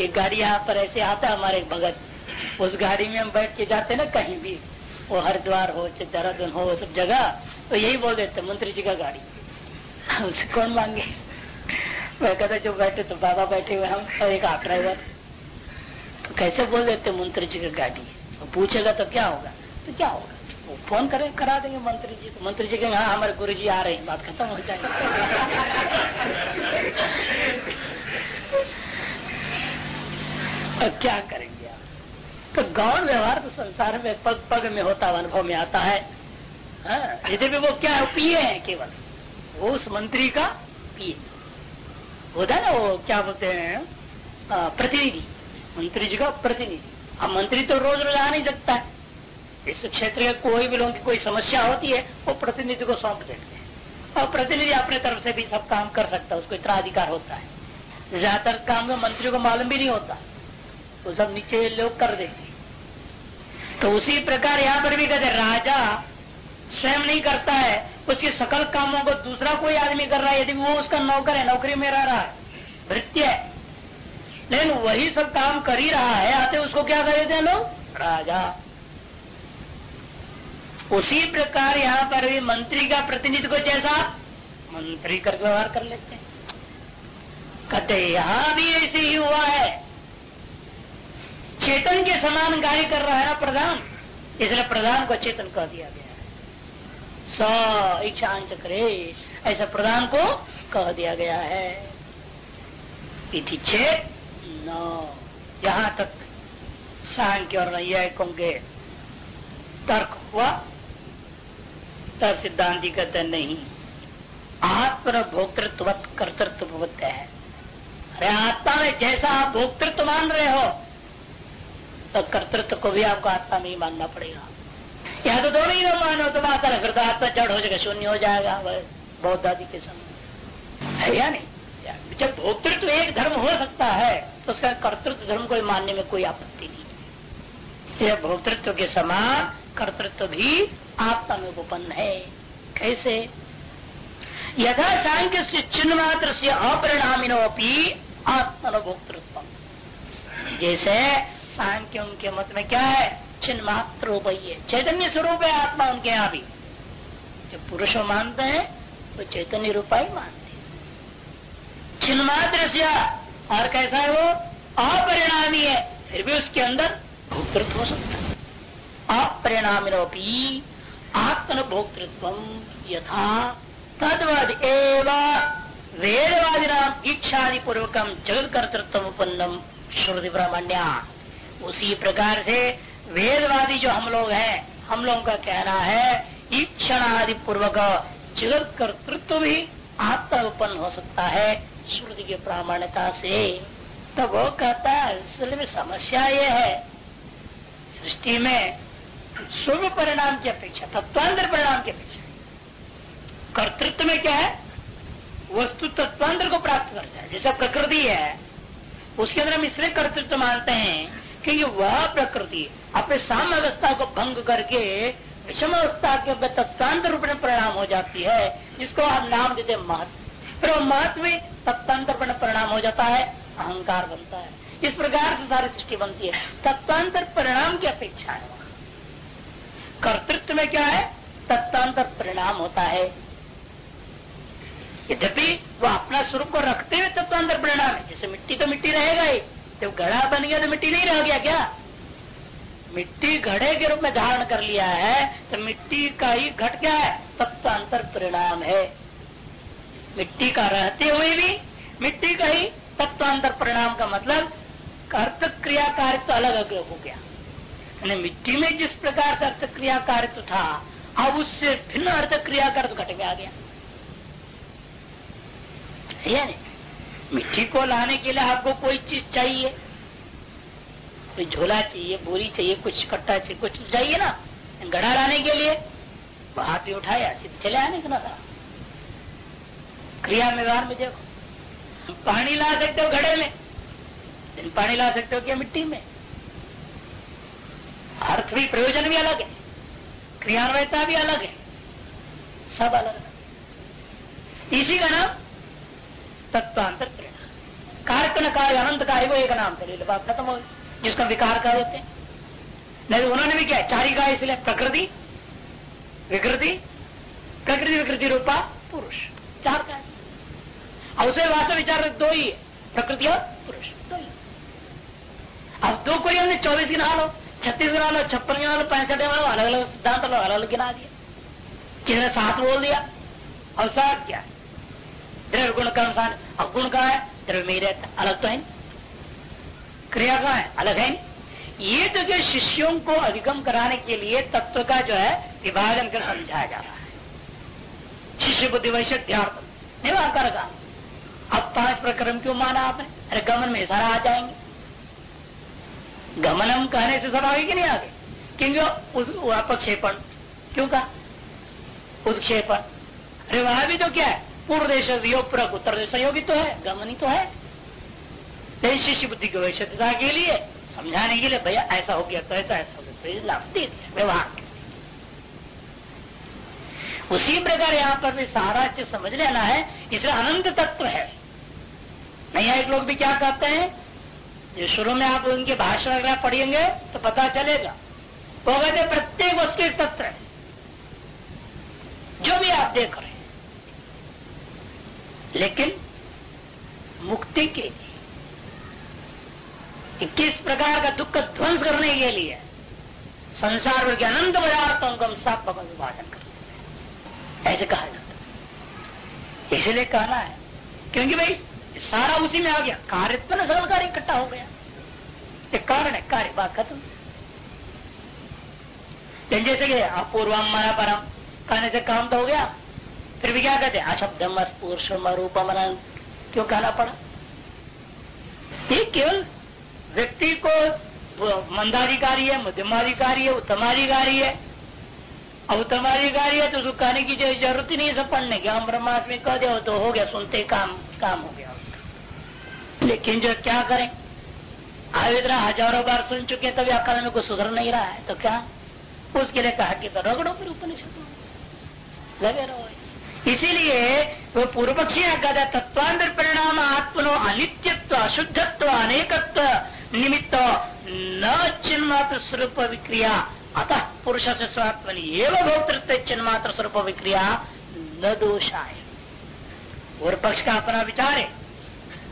एक गाड़ी यहाँ पर ऐसे आता हमारे भगत। उस गाड़ी में हम बैठ के जाते ना कहीं भी। वो हरिद्वार हो, चाहे देहरादून हो, सब जगह तो यही बोल देते मंत्री जी का गाड़ी। उसे कौन मांगे? मैं कहता जो बैठे तो बाबा बैठे हुए हम, और एक आंकड़ा हुआ तो कैसे बोल देते मंत्री जी का गाड़ी तो पूछेगा तो क्या होगा? तो क्या होगा? वो फ़ोन करें, करा देंगे मंत्री जी। तो मंत्री जी कहेंगे हाँ हमारे गुरु जी आ रहे बात खत्म हो जाएगी। क्या करेंगे आप? तो गौर व्यवहार तो संसार में पग पग में होता अनुभव में आता है। हाँ, यदि भी वो क्या है पिए हैं केवल। वो उस मंत्री का पिए होता है ना वो क्या बोलते हैं प्रतिनिधि। मंत्री जी का प्रतिनिधि। अब मंत्री तो रोज रोज आ नहीं सकता। है इस क्षेत्र के कोई भी लोगों की कोई समस्या होती है वो प्रतिनिधि को सौंप देते हैं। और प्रतिनिधि अपने तरफ़ से भी सब काम कर सकता है उसको इतना अधिकार होता है। ज़्यादातर काम में मंत्री को मालूम भी नहीं होता। वो सब नीचे लोग कर देते तो उसी प्रकार यहाँ पर भी कहते राजा स्वयं नहीं करता है, उसके सकल कामों को दूसरा कोई आदमी कर रहा है, यदि वो उसका नौकर है, नौकरी में रह रहा है भृत्य है। लेकिन वही सब काम कर ही रहा है, आते उसको क्या कर देते हैं लोग? राजा। उसी प्रकार यहाँ पर भी मंत्री का प्रतिनिधि को जैसा मंत्री कर व्यवहार कर लेते हैं। कहते यहाँ भी ऐसे ही हुआ है। चेतन के समान कार्य कर रहा है ना प्रधान? इसलिए प्रधान को चेतन कह दिया गया स इच्छा करे, ऐसा प्रधान को कह दिया गया है। इति चेत न। यहाँ तक सांख्य और नैयायिकों के तर्क हुआ? तब सिद्धांति कहते नहीं। आत्म भोक्तृत्व कर्तृत्व है। अरे आत्मा में जैसा आप भोक्तृत्व मान रहे हो तो कर्तृत्व को भी आपको आत्मा में ही मानना पड़ेगा। यहाँ तो दोनों ही ना मानो तो बात है फिर आत्मा जड़ हो जाएगा, शून्य हो जाएगा बौद्ध आदि के समय है या नहीं? जब भोक्तृत्व एक धर्म हो सकता है तो उसका कर्तृत्व धर्म को मानने में कोई आपत्ति नहीं यह भोक्तृत्व के समान कर्तृत्व भी आत्मा में उपन्न है। कैसे? यथा सांख्य से चिन्ह मात्र से अपरिणामिनो आत्मा भोक्तृत्व जैसे सांख्य उनके मत में क्या है? चिन्ह मात्र रूप चैतन्य स्वरूप है आत्मा उनके यहाँ भी। जो पुरुष मानते हैं वो तो चैतन्य रूपा ही मानते हैं। चिन्ह मात्र और कैसा है वो? अपरिणामी है। फिर भी उसके अंदर भोक्तृत्व हो सकता है। अपरिणामिनोपी आत्मन भोक्तृत्व यथा तदवद वेदवादी नाम इच्छादि पूर्वकम जगत कर्तृत्व उपन्नम श्रुति ब्राह्मण्या उसी प्रकार से वेदवादी जो हम लोग हैं, हम लोगों का कहना है ईक्षण आदि पूर्वक जगत कर्तृत्व भी आत्मा उत्पन्न हो सकता है। श्रुति की प्रामाण्यता से। तो वो कहता है, असल में समस्या ये है, सृष्टि में शुभ परिणाम की अपेक्षा, तत्वांतर परिणाम की अपेक्षा कर्तृत्व में क्या है? वस्तु तत्वांतर को प्राप्त कर जाए जैसा प्रकृति है, उसके अंदर हम इसलिए कर्तृत्व मानते हैं कि वह प्रकृति अपने साम्य अवस्था को भंग करके विषम अवस्था के तत्वांतर रूप में परिणाम हो जाती है, जिसको आप नाम देते महत्व फिर वो महत्व में तत्वांतर परिणाम हो जाता है, अहंकार बनता है। इस प्रकार से सारी सृष्टि बनती है। तत्वांतर परिणाम की अपेक्षा है। कर्तृत्व में क्या है? तत्वांतर परिणाम होता है। यद्यपि वो अपना स्वरूप को रखते हुए तत्वांतर परिणाम है, जैसे मिट्टी तो मिट्टी रहेगा ही। जब घड़ा बन गया तो मिट्टी नहीं रह गया क्या? मिट्टी घड़े के रूप में धारण कर लिया है तो मिट्टी का ही घट क्या है? तत्वांतर परिणाम है। मिट्टी का रहते हुए भी, मिट्टी का ही तत्वांतर परिणाम का मतलब कर्त क्रिया कार्य तो अलग अलग हो गया। मिट्टी में जिस प्रकार से अर्थ क्रिया कार्य था, अब उससे भिन्न अर्थ क्रिया कार्य घट में आ गया। नहीं मिट्टी को लाने के लिए आपको कोई चीज़ चाहिए? कोई झोला चाहिए, बोरी चाहिए, कुछ कट्टा चाहिए, कुछ चाहिए ना? गढ़ा लाने के लिए? वो हाथ भी उठाया, सीधे चले आने का था क्रिया व्यवहार में देखो। पानी ला सकते हो घड़े में पानी ला सकते हो क्या मिट्टी में? अर्थ भी प्रयोजन भी अलग है, क्रियान्वयता भी अलग है, सब अलग अलग इसी का नाम तत्वांतर कार्य न कार्य अनंत कार्य वो एक नाम से ले लो बात खत्म हो जिसका विकार कर देते नहीं तो उन्होंने भी क्या चारी का इसलिए प्रकृति, विकृति प्रकृति, विकृति रूपा, पुरुष। चार का उसे वास्तव विचार दो ही है, प्रकृति और पुरुष। दो ही। अब दो कोई हमने चौबीस गिना लो, छत्तीस गिना लो, छप्पन गिना लो, पैंसठ गिना लो अलग अलग सिद्धांत लो अलग अलग गिना दिया। किसने सात बोल दिया? और सात क्या द्रव्य गुण का अनुसार। अब गुण का है द्रव्य में रहता अलग तो है। क्रिया का है, अलग है। ये तो जो शिष्यों को अधिगम कराने के लिए तत्व का जो है, विभाजन कर समझाया जा रहा है। शिष्य बुद्धि वैश्यार्थ निराकार का अब पाँच प्रक्रम क्यों माना आपने? अरे गमन में सारा आ जाएँगे। गमनम कहने से सब आगे कि नहीं आगे? क्योंकि अपक्षेपण। क्यों कहा? उत्क्षेपण अरे वहाँ भी तो क्या है? पूर्व देश वियोग उत्तर देश संयोगी तो है गमन तो है। शिष्य बुद्धि की वैश्यता के लिए, समझाने के लिए, भैया, ऐसा हो गया तो ऐसा ऐसा हो गया तो लाभ दे दिया व्यवहार। उसी प्रकार यहाँ पर भी सारा चीज़ समझ लेना है, इसलिए अनंत तत्व है। नहीं एक लोग भी क्या कहते हैं जो शुरू में आप उनके भाषण वगैरह पढ़ेंगे तो पता चलेगा। वो कहते प्रत्येक वस्तु एक तत्व है। जो भी आप देख रहे लेकिन मुक्ति के लिए, किस प्रकार का दुख का ध्वंस करने के लिए, संसार के अनंत पदार्थों को हम सब भगवान विभाजन कर ऐसे कहा जाता है। इसलिए कहना है, क्योंकि भाई सारा उसी में आ गया। कार्य न सरल कार्य इकट्ठा हो गया। एक कारण है, कार्य बात खत्म। जैसे कि अपूर्वम मना परम, कहने से काम तो हो गया। फिर भी क्या कहते अशब्दम स्पूर्षम रूपम क्यों कहना पड़ा? ये केवल व्यक्ति को मंदाधिकारी है, मध्यमाधिकारी है, उत्तमाधिकारी है। अब उत्तमाधिकारी है तो उसको कहने की ज़रूरत ही नहीं सब पढ़ने की। हम ब्रह्मास में कह दे तो हो गया, सुनते काम काम हो गया। लेकिन जो क्या करें? आज इतना हज़ारों बार सुन चुके तभी अकाल में कुछ सुधर नहीं रहा है। तो क्या? उसके लिए कहा कि तो रगड़ो फिर उपनिषद। लगे रहो। इसीलिए वो पूर्व पक्षी तत्वांतर परिणाम आत्मनो अनित्यत्व, अशुद्धत्व, अनेकत्व निमित्त न चिन्मात्र स्वरूप विक्रिया। अतः पुरुष से स्वात्मनि एवं भोक्तृत्व चिन्मात्र स्वरूप विक्रिया न दोषाय। पूर्व पक्ष का अपना विचार है।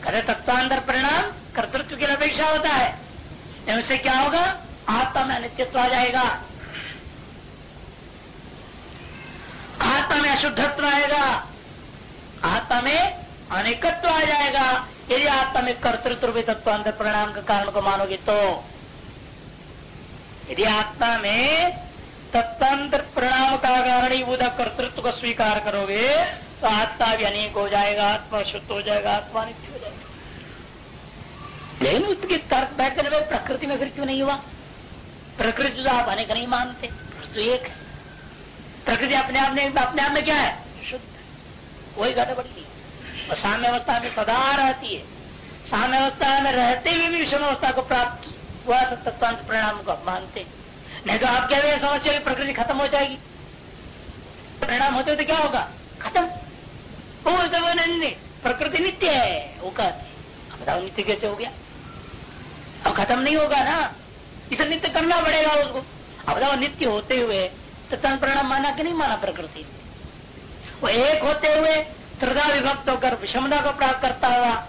कहते तत्वांतर परिणाम कर्तृत्व की अपेक्षा होता है। उससे क्या होगा? आत्मा में अनित्यत्व आ जाएगा। आत्मा में अशुद्धत्व आएगा, आत्मा में अनेकत्व आ जाएगा। यदि आत्मा में कर्तृत्व भी तत्वांतर परिणाम के कारण को मानोगे तो। यदि आत्मा में तत्वांतर परिणाम का कारण ही बुधा कर्तृत्व को स्वीकार करोगे तो आत्मा भी अनेक हो जाएगा, आत्मा शुद्ध हो जाएगा, आत्मा नित्य हो जाएगा। लेकिन उसके तर्क बैठने में प्रकृति में फिर क्यों नहीं हुआ? प्रकृति तो आप अनेक नहीं मानते तो एक है। प्रकृति अपने आप में अपने आप में क्या है? शुद्ध। वही नहीं और साम्य अवस्था में सदा रहती है। साम्य अवस्था में रहते हुए भी विषम अवस्था को प्राप्त हुआ तो तत्वांत परिणाम को मानते नहीं तो आप क्या समझते समस्या प्रकृति खत्म हो जाएगी? परिणाम होते तो क्या होगा? खत्म। वो नहीं प्रकृति नित्य है, वो कहते बताओ, नित्य कैसे हो गया? अब खत्म नहीं होगा ना। इसे नित्य करना पड़ेगा उसको। अब बताओ, नित्य होते हुए तो तन परिणाम माना कि नहीं माना प्रकृति? वो एक होते हुए त्रिदा विभक्त होकर विषमता को प्राप्त करता हुआ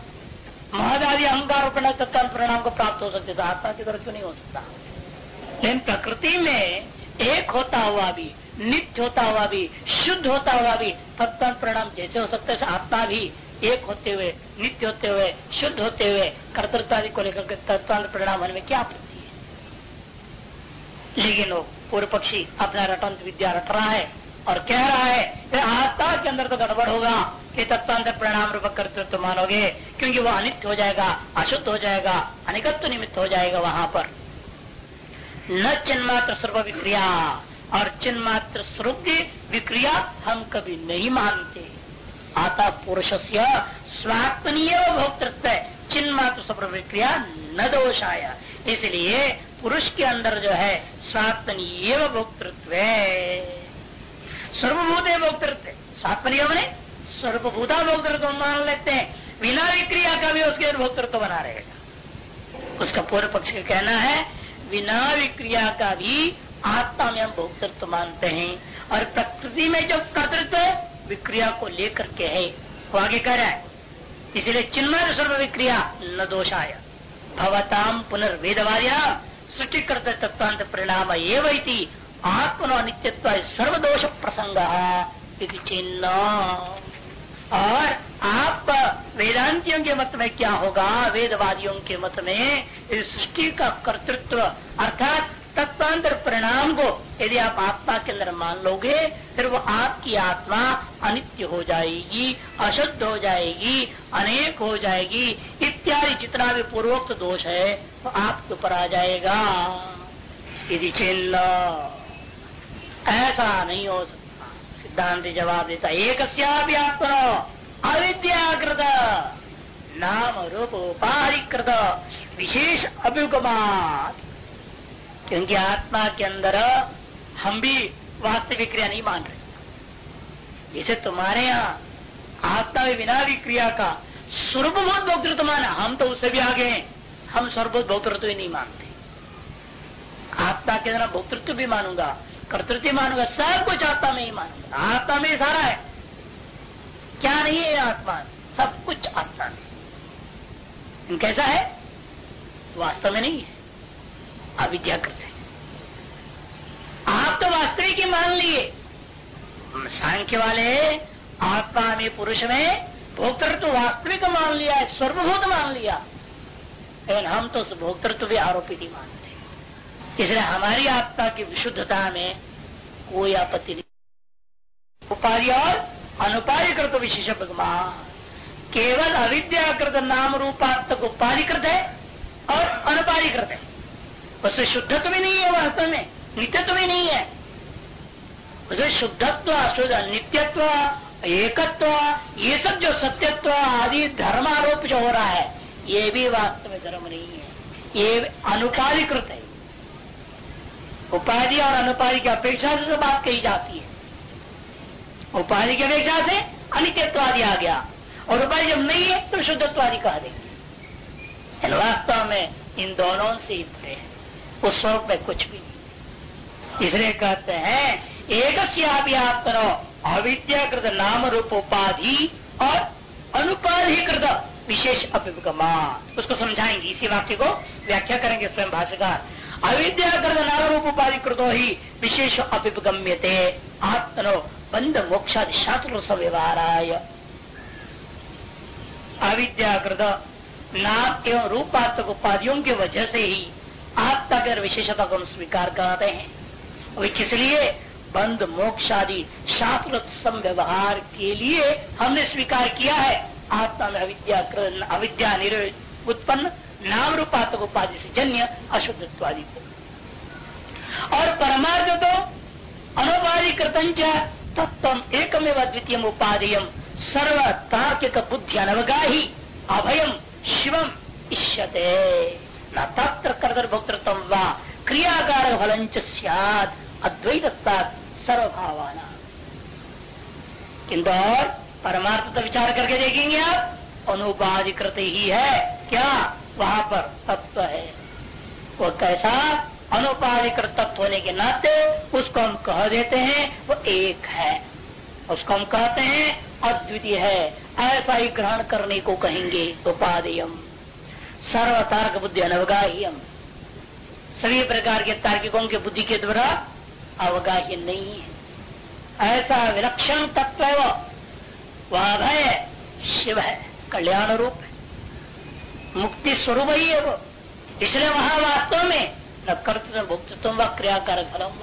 महदादि अहंकार तत्काल परिणाम को प्राप्त हो सकते तो आत्मा की तरह क्यों नहीं हो सकता? लेकिन प्रकृति में एक होता हुआ भी, नित्य होता हुआ भी, शुद्ध होता हुआ भी तत्व परिणाम जैसे हो सकते है, आत्मा भी एक होते हुए, नित्य होते हुए, शुद्ध होते हुए कर्तृत्व को लेकर तत्व परिणाम होने में क्या लेकिन वो पूर्व पक्षी अपना रटंत विद्या रट रहा है और कह रहा है कि आत्मा के अंदर तो गड़बड़ होगा, कि तत्वांतर परिणाम रूप कर्तृत्व मानोगे, क्योंकि वो अनित्य हो जाएगा, अशुद्ध हो जाएगा, अनिकत्व निमित्त हो जाएगा वहाँ पर। न चिन्मात्र सर्व विक्रिया और चिन्ह मात्र स्वरूप की विक्रिया हम कभी नहीं मानते। आता पुरुष से स्वात्मनीय भोक्तृत्व चिन्ह मात्र स्वरूप विक्रिया न दोष आया इसलिए पुरुष के अंदर जो है स्वात्मनीय भोक्तृत्व। सर्वभूत भोक्तृत्व। स्वात्मनीय बने सर्वभूता भोक्तृत्व मान लेते हैं। बिना विक्रिया का भी उसके भोक्तृत्व बना रहेगा। उसका पूर्व पक्ष का कहना है, बिना विक्रिया का भी आत्मा में हम भोक्तृत्व मानते हैं। और प्रकृति में जो कर्तृत्व विक्रिया को लेकर के है, वो आगे कह रहा है। इसलिए चिन्मय सर्व विक्रिया न दोषाया। भवताम पुनर्वेदवार्या करते तत्वांत परिणाम वही आत्मनो नित्यत्व सर्वदोष प्रसंग चिन्ह और आप वेदांतियों के मत में क्या होगा? वेदवादियों के मत में इस सृष्टि का कर्तृत्व अर्थात तत्वांतर परिणाम को यदि आप आत्मा के अंदर मान लोगे, फिर वो आपकी आत्मा अनित्य हो जाएगी, अशुद्ध हो जाएगी, अनेक हो जाएगी। इत्यादि जितना भी पूर्वोक्त दोष है वो आपके ऊपर आ जाएगा। यदि चिन्ह ऐसा नहीं हो सकता। सिद्धांत जवाब देता एक आत्मनो अविद्याकृत, नाम रूप उपाधिकृत, विशेष अभ्युगमान क्योंकि आत्मा के अंदर हम भी वास्तविक क्रिया नहीं मान रहे। जैसे तुम्हारे यहाँ आत्मा बिना भी क्रिया का सर्वभूत भोक्तृत्व माना हम तो उससे भी आगे हैं। हम सर्वभूत भोक्तृत्व ही नहीं मानते। आत्मा के अंदर भोक्तृत्व भी मानूँगा, कर्तृत्व मानूँगा, सब कुछ आत्मा में ही मानूँगा। आत्मा में सारा है। क्या नहीं है आत्मा? सब कुछ आत्मा में। कैसा है? वास्तव में नहीं है। अविद्या करते आप तो वास्तविक ही मान लिए। सांख्य वाले आत्मा में पुरुष में भोक्तृत्व वास्तविक मान लिया है, सर्वभूत मान लिया। लेकिन हम तो उस भोक्तृत्व भी आरोपित ही मानते। इसलिए हमारी आत्मा की विशुद्धता में कोई आपत्ति नहीं। उपाधि और अनुपाधिकृत विशेष भगवान केवल अविद्याकृत नाम रूपात्मक उपाधिकृत है और अनुपाधिकृत है। उसमें शुद्धत्व भी नहीं है वास्तव में, नित्यत्व भी नहीं है। उसे शुद्धत्व अशुद्ध नित्यत्व एकत्व, ये सब जो सत्यत्व आदि धर्मारोप जो हो रहा है, ये भी वास्तव में धर्म नहीं है। ये अनुपाधिकृत है। उपाधि और अनुपाधि की अपेक्षा से तो बात कही जाती है। उपाधि की अपेक्षा से अनित्यत्वादि आ गया। और उपाधि जब नहीं है तो शुद्धत्व आदि कहा देंगे वास्तव में इन दोनों से ही है। उस स्वरूप में कुछ भी नहीं। इसलिए कहते हैं एक आप करो अविद्याकृत नाम रूप उपाधि और अनुपाधिकृत विशेष अभिगमा। उसको समझाएँगे, इसी वाक्य को व्याख्या करेंगे स्वयं भाषाकार अविद्याकृत नाम रूप उपाधि कृतो ही विशेष अभिगम्य थे आत्मनो बंद मोक्षादि शास्त्र व्यवहार अविद्याकृत नाम एवं रूपात्मक उपाधियों की वजह से ही आत्मा के विशेषता को स्वीकार करते हैं। वे किस लिए बंद मोक्ष आदि शास्त्र व्यवहार के लिए हमने स्वीकार किया है। आत्मा में अविद्या अविद्या उत्पन्न नाम रूपात्मक उपाधि से जन्य, अशुद्धत्वादि को। और परमार्थ तो अनुपाधि कृतंच तत्व एकमेव द्वितीय उपाधियम सर्व तार्किक बुद्धि अनवगाही, अभयम, शिवम इष्यते। न तत्र कर्तर भोक्तृत्व व क्रियाकार फलंच सियाद अद्वैत सर्वभावाना। किंतु और परमार्थ तो विचार करके देखेंगे आप, अनुपाधिकृत ही है। क्या? वहाँ पर तत्व है। वो कैसा? अनुपाधिकृत तत्व होने के नाते उसको हम कह देते हैं, वो एक है। उसको हम कहते हैं, अद्वितीय है। ऐसा ही ग्रहण करने को कहेंगे, उपाधियम। सर्व तार्क बुद्धि अनवगाह्यम। सभी प्रकार के तार्किकों के बुद्धि के द्वारा अवगाह्य नहीं है। ऐसा विलक्षण तत्व है वो। वह भय शिव है, कल्याण रूप है। मुक्ति स्वरूप ही है वो। इसलिए वहाँ वास्तव में न कर्तृत्व भोक्तृत्व व क्रियाकारक फलम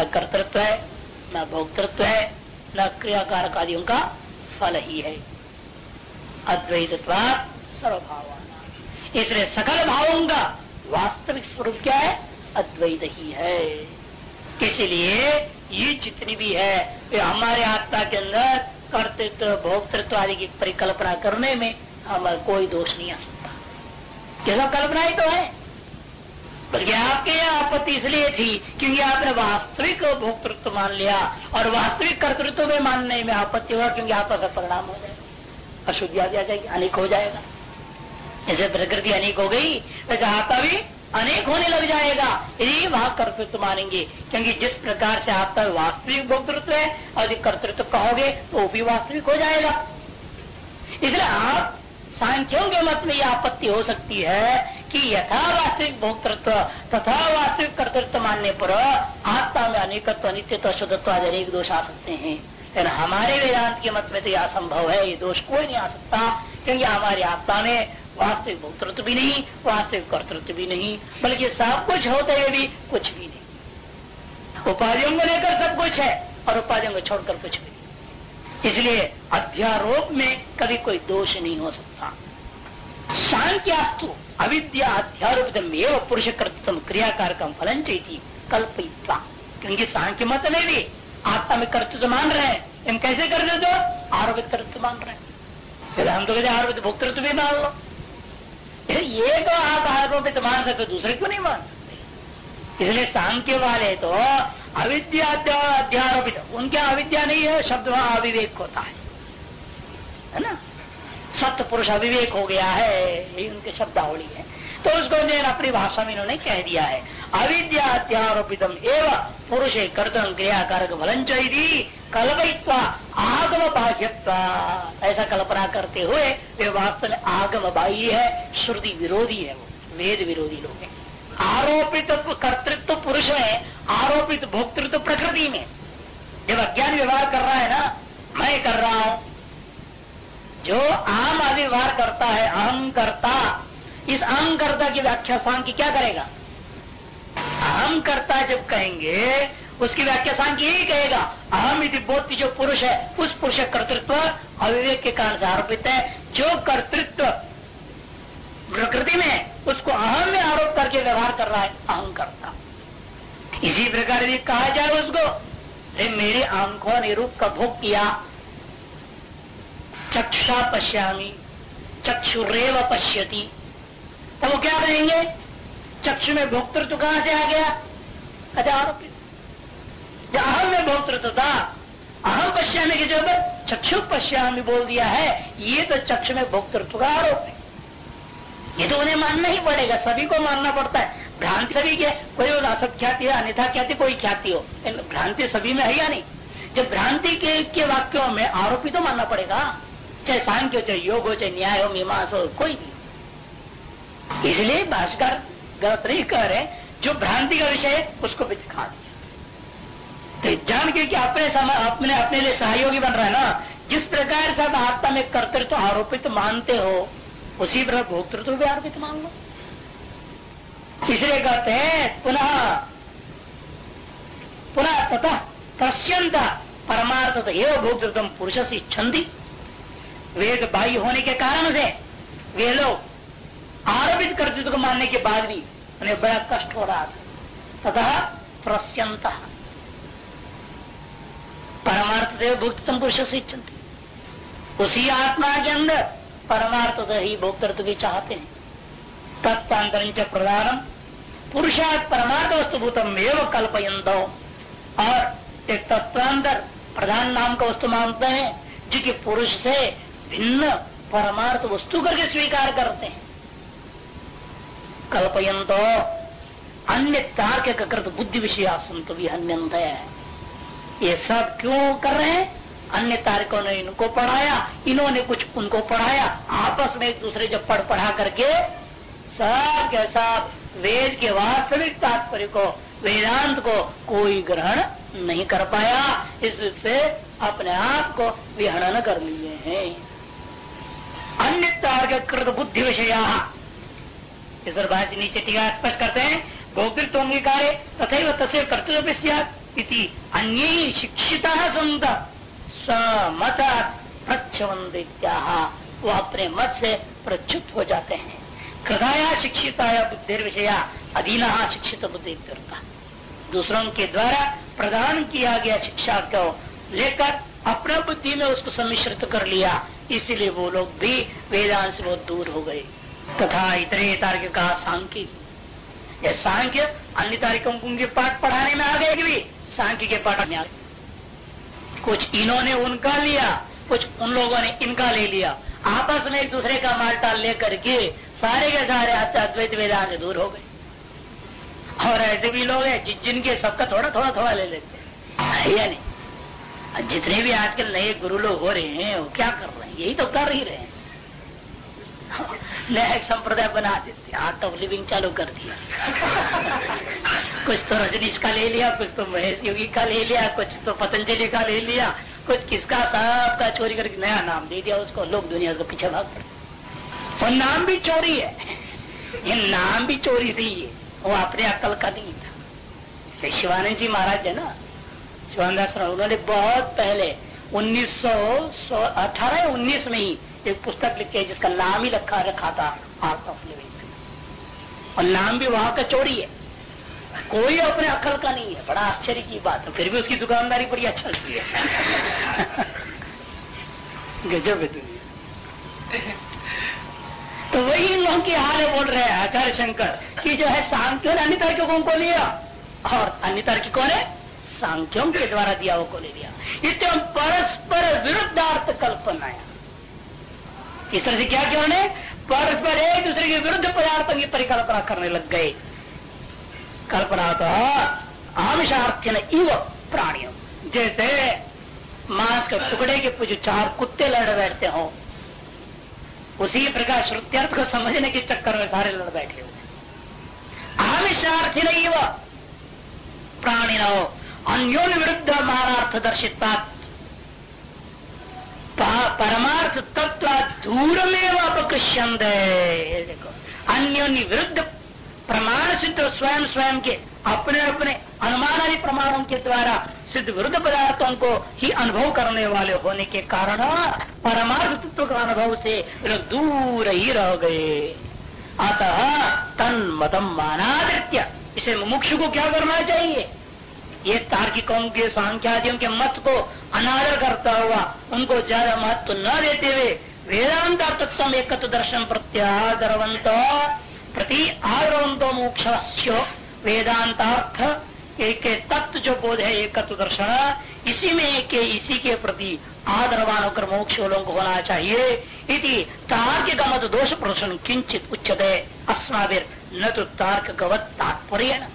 न कर्तृत्व है, न भोक्तृत्व है, न क्रियाकारक आदियों का फल ही है। अद्वैत सर्वभाव इसलिए सकल भावों का वास्तविक स्वरूप क्या है? अद्वैत ही है। इसलिए ये जितनी भी है, ये हमारे आत्मा के अंदर कर्तृत्व, भोक्तृत्व आदि की परिकल्पना करने में हमारा कोई दोष नहीं आ सकता। क्या कल्पना ही तो है? बल्कि आपके आपत्ति इसलिए थी क्योंकि आपने वास्तविक भोक्तृत्व मान लिया और वास्तविक कर्तृत्व में मानने में आपत्ति हुआ क्योंकि आपका परिणाम हो जाएगा अशुद्धि आ जाएगी, अनेक हो जाएगा। जैसे प्रकृति अनेक हो गई, वैसे आत्मा भी अनेक होने लग जाएगा। यदि वहाँ कर्तृत्व मानेंगे। क्योंकि जिस प्रकार से आपका वास्तविक भोक्तृत्व है, और कर्तृत्व कहोगे तो वो भी वास्तविक हो जाएगा। इसलिए आप सांख्यों के मत में यह आपत्ति हो सकती है कि यथा वास्तविक भोक्तृत्व तथा वास्तविक कर्तृत्व मानने पर आत्मा में अनेकत्व, अनित्यत्व, अशुद्धत्व आदि अनेक दोष आ सकते हैं। लेकिन हमारे वेदांत के मत में तो यह असंभव है। ये दोष कोई नहीं आ सकता, क्योंकि हमारी आत्मा में वास्तविक भोक्तृत्व भी नहीं वास्तविक कर्तृत्व भी नहीं, बल्कि सब कुछ होते हुए भी कुछ भी नहीं। उपाधियों को लेकर सब कुछ है, और उपाधियों को छोड़कर कुछ भी नहीं। इसलिए अध्यारोप में कभी कोई दोष नहीं हो सकता। शांत्यास्तु अविद्या अध्यारोपित पुरुष कर्तृत्व क्रियाकार का फलन चाहिए कल्पिता क्योंकि सांख्य मत में भी आत्मा में कर्तृत्व मान रहे हैं। हम कैसे कर रहे तो? आरोपित कर्तृत्व मान रहे हैं। हम तो कहते आरोपित भोक्तृत्व भी मान लो। आप आरोपित मान सकते दूसरे क्यों नहीं मान सकते। इसलिए सांख्य वाले तो अविद्या अध्यारोपित, उनके अविद्या नहीं है, शब्द वहाँ अविवेक होता है। है ना? सत्य पुरुष अविवेक हो गया है, यही उनके शब्दावली है। तो उसको अपनी भाषा में इन्होंने कह दिया है। अविद्या अध्यारोपितम एवं पुरुष कर्तन क्रिया कारक चाहिए कल्पयित्वा आगम बाह्यत्वा ऐसा कल्पना करते हुए वे वास्तव में आगम बाह्य है, श्रुति विरोधी है वो, वेद विरोधी लोग हैं। आरोपित कर्तृत्व पुरुष में आरोपित भोक्तृत्व प्रकृति में। जब अज्ञान व्यवहार कर रहा है ना, मैं कर रहा हूँ। जो आम आदि व्यवहार करता है अहम करता इस अहम कर्ता की व्याख्या सांख्य क्या करेगा? अहम करता जब कहेंगे उसकी व्याख्या सांख्य यही कहेगा, अहम यदि बोध जो पुरुष है, उस पुरुष कर्तृत्व अविवेक के कारण से आरोपित है। जो कर्तृत्व प्रकृति में उसको अहम में आरोप करके व्यवहार कर रहा है अहम करता इसी प्रकार यदि कहा जाए उसको अरे मेरे आँखों ने रूप का भोग किया चक्षा पश्यामी, चक्षुरेव पश्यती। तो वो क्या कहेंगे? चक्षु में भोक्तृत्व कहाँ से आ गया? कहते आरोपित अहम में भोक्तृत्व था। अहम पश्यामी के जब चक्षु पश्यामी बोल दिया है ये तो चक्षु में भोक्तृत्व का आरोप है ये तो उन्हें मानना ही पड़ेगा सभी को मानना पड़ता है। भ्रांति सभी के कोई असत ख्याति है अन्यथा ख्याति कोई ख्याति हो। भ्रांति सभी में है या नहीं? जब भ्रांति के, के वाक्यों में आरोपी तो मानना पड़ेगा। चाहे सांख्य हो चाहे योग हो चाहे न्याय हो मीमांस हो कोई भी इसलिए भाषकर गलत नहीं कह रहे जो भ्रांति का विषय है उसको भी दिखा दिया तो जान के कि अपने समय, अपने अपने लिए सहयोगी बन रहा है ना। जिस प्रकार से आप आत्मा में कर्तृत्व आरोपित मानते हो, उसी प्रकार भोक्तृत्व भी आरोपित मान लो। इसलिए कहते हैं, पुनः पुनः तथा पश्यंत परमार्थ एवं भोक्तृत्व पुरुष से इच्छन्ति वेद बाह्य होने के कारण से वे लोग आरोपित कर्तृत्व को मानने के बाद भी उन्हें बड़ा कष्ट हो रहा था। तथा प्रश्यंत परमार्थ देव भुक्त पुरुष से इच्छन्ति उसी आत्मा के अंदर परमार्थ ही भोक्तृत्व भी चाहते हैं। तत्वांतर प्रधानम पुरुषार्थ परमार्थ वस्तुभूतम एवं कल्पयंत और एक तत्वांतर प्रधान नाम का वस्तु मानते हैं, जो कि पुरुष से भिन्न परमार्थ वस्तु करके स्वीकार करते हैं। कल्पयंत अन्य तार्क कृत बुद्धि विषय संत भी अन्यंत है। ये सब क्यों कर रहे हैं? अन्य तारकों ने इनको पढ़ाया, इन्होंने कुछ उनको पढ़ाया, आपस में एक दूसरे जब पढ़ पढ़ा करके, सब के सब वेद के वास्तविक तात्पर्य को, वेदांत को कोई ग्रहण नहीं कर पाया, इससे अपने आप को विहणन कर लिए हैं। अन्य तार्क कृत बुद्धि विषया। इस भाषा नीचे टीका स्पष्ट करते हैं भौतिक अंगीकार तथा तस्वीर कर्तव्य इति अन्य शिक्षिता संत स्वमत प्रच्छवंत वो अपने मत से प्रच्युत हो जाते हैं। कृदाया शिक्षिता बुद्धि विषया अधीना शिक्षित बुद्धि दूसरों के द्वारा प्रदान किया गया शिक्षा को लेकर अपना बुद्धि में उसको सम्मिश्रित कर लिया। इसीलिए वो लोग भी वेदांत से बहुत दूर हो गए। तथा इतने तार्किक का सांख्य सांख्य अन्य तारीखों के पाठ पढ़ाने में आ गए भी सांख्य के पाठ में कुछ इन्होंने उनका लिया, कुछ उन लोगों ने इनका ले लिया। आपस में एक दूसरे का माल टाल लेकर के सारे के सारे अद्वैत वेदांत दूर हो गए। और ऐसे भी लोग हैं जिन जिनके सबका थोड़ा थोड़ा थोड़ा ले लेते हैं या नहीं? जितने भी आजकल नए गुरु लोग हो रहे हैं, वो क्या कर रहे हैं? यही तो कर ही रहे हैं। नया एक संप्रदाय बना देते आर्ट ऑफ़ लिविंग चालू कर दिया। कुछ तो रजनीश का ले लिया, कुछ तो महेश योगी का ले लिया, कुछ तो पतंजलि का ले लिया, कुछ किसका सब का चोरी करके नया नाम दे दिया, उसको लोग दुनिया के पीछे भाग पड़े। वो नाम भी चोरी है। ये नाम भी चोरी थी ये वो अपने अकल का नहीं था। शिवानंद जी महाराज है ना, शिवानंदास उन्होंने बहुत पहले उन्नीस सौ अठारह उन्नीस में ही एक पुस्तक लिखे जिसका नाम ही रखा रखा था आर्ट ऑफ़ लिविंग और नाम भी वहाँ का चोरी है। कोई अपने अकल का नहीं है। बड़ा आश्चर्य की बात है। फिर भी उसकी दुकानदारी बड़ी अच्छा लगती है। गजब है दुनिया। तो वही लोगों की हाल बोल रहे हैं आचार्य शंकर, कि जो है सांख्यों ने अन्य तार्किकों को लिया। और अन्य तार्किकों ने सांख्यों के द्वारा दिया वो को ले लिया। इतने परस्पर विरुद्धार्थ कल्पनाया इस तरह से क्या किया उन्होंने? परस्पर एक दूसरे के विरुद्ध पदार्थों की परिकल्पना करने लग गए। कल्पना तो आमिषार्थ्य इव प्राणियों। जैसे मांस के टुकड़े के जो चार कुत्ते लड़ बैठते हो, उसी प्रकार श्रुत्यर्थ को समझने के चक्कर में सारे लड़ बैठे हुए आमिषार्थी नहीं वो प्राणी नो अन्योन विरुद्ध मानार्थ दर्शिता परमार्थ तत्व दूरमेव अपकृष्यंत देखो, अन्योन्य विरुद्ध प्रमाण सिद्ध स्वयं स्वयं के अपने अपने अनुमान आदि प्रमाणों के द्वारा सिद्ध विरुद्ध पदार्थों को ही अनुभव करने वाले होने के कारण परमार्थ तत्व का अनुभव से दूर ही रह गए। अतः तन मतम मानादित्य इसे मुमुक्ष को क्या करना चाहिए? ये तार्किकों के सांख्यादियों के मत को अनादर करता हुआ उनको ज़्यादा महत्व न देते हुए वेदांत तत्व एक दर्शन प्रत्यादरवंत प्रति आदरवंतो मोक्ष वेदांतार्थ, एक तत्व जो बोध है एक दर्शन, इसी में एक, इसी के प्रति आदरवान होकर मोक्ष लोगों को होना चाहिए। इति तार्किक मत दोष प्रदर्शन किंचित उच्चते अस्माविर न तो तार्क तात्पर्य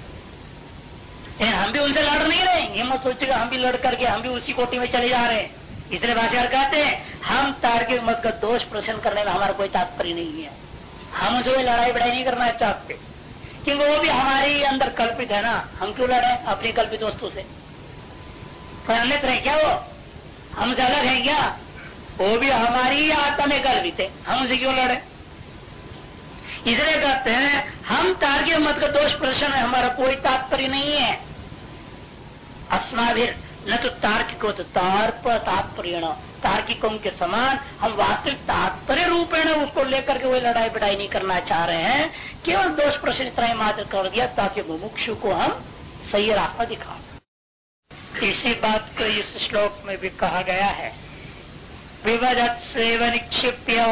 लेकिन हम भी उनसे लड़ नहीं रहे। ये मत सोचेगा हम भी लड़ करके हम भी उसी कोटी में चले जा रहे हैं। इसलिए भाषाकार कहते हैं, हम तार्किक मत का दोष प्रश्न करने में हमारा कोई तात्पर्य नहीं है। हम उनसे लड़ाई बड़ाई नहीं करना चाहते। क्योंकि वो भी हमारे अंदर कल्पित है ना। हम क्यों लड़े अपनी कल्पित वस्तु से? अन्यत्र है क्या वो? हमसे अलग है क्या? वो भी हमारी ही आत्मा में कल्पित है। हम उनसे क्यों लड़े? इसलिए कहते हैं, हम तार्किक मत का दोष प्रदर्शन है हमारा कोई तात्पर्य नहीं है। अस्माभिर न तो तार्किक तो तार्प तात्पर्य तार्किकों के समान हम वास्तविक तात्पर्य रूपेण उसको लेकर के वही लड़ाई बढ़ाई नहीं करना चाह रहे हैं। केवल दोष प्रश्न इतना मात्र कर दिया ताकि मुमुक्षु को हम सही रास्ता दिखा इसी बात को इस श्लोक में भी कहा गया है। विवदत सेव निक्षिप्य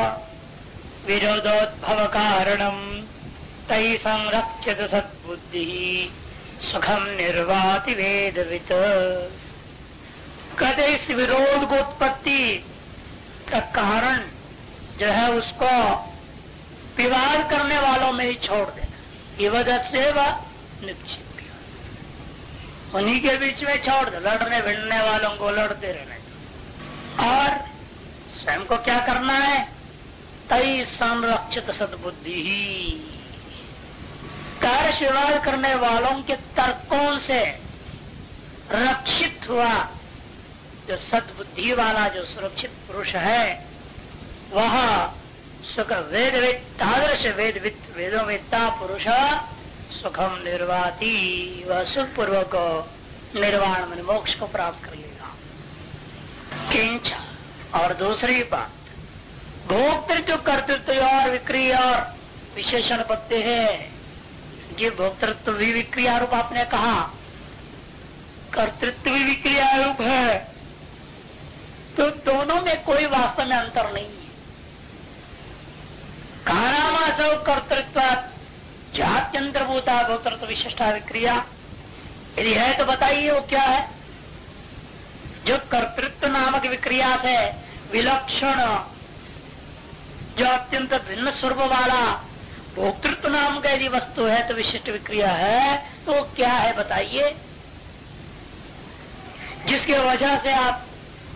विरोधोद्भव कारणम तय संरक्षित सद्बुद्धि। सुखम निर्वाति वेदवित कहते इस विरोध को उत्पत्ति का कारण जो है उसको विवाद करने वालों में ही छोड़ देना। विवदत से निश्चित उन्हीं के बीच में छोड़ दो, लड़ने भिड़ने वालों को लड़ते रहने। और स्वयं को क्या करना है? तई संरक्षित सदबुद्धि ही। विवाद करने वालों के तर्कों से रक्षित हुआ। जो सदबुद्धि वाला, जो सुरक्षित पुरुष है, वह सुख वेद वेदादृश वेद वेदों वेदता पुरुष सुखम निर्वाती, वह सुखपूर्वक निर्वाण मन मोक्ष को प्राप्त कर लेगा। किंच। और दूसरी बात भोक्तृत्व कर्तृत्व और विक्रिया और विशेषण पत्ते है ये भोक्तृत्व भी विक्रिया रूप आपने कहा। कर्तृत्व भी विक्रिया रूप है। तो दोनों में कोई वास्तव में अंतर नहीं है। कारामासव कर्तृत्व जात्यंतरभूता भोक्तृत्व विशिष्टा विक्रिया। यदि है तो बताइए वो क्या है? जो कर्तृत्व नामक विक्रिया से विलक्षण, जो अत्यंत भिन्न स्वरूप वाला भोक्तृत्व नाम का यदि वस्तु है तो विशिष्ट विक्रिया है तो क्या है बताइए। जिसके वजह से आप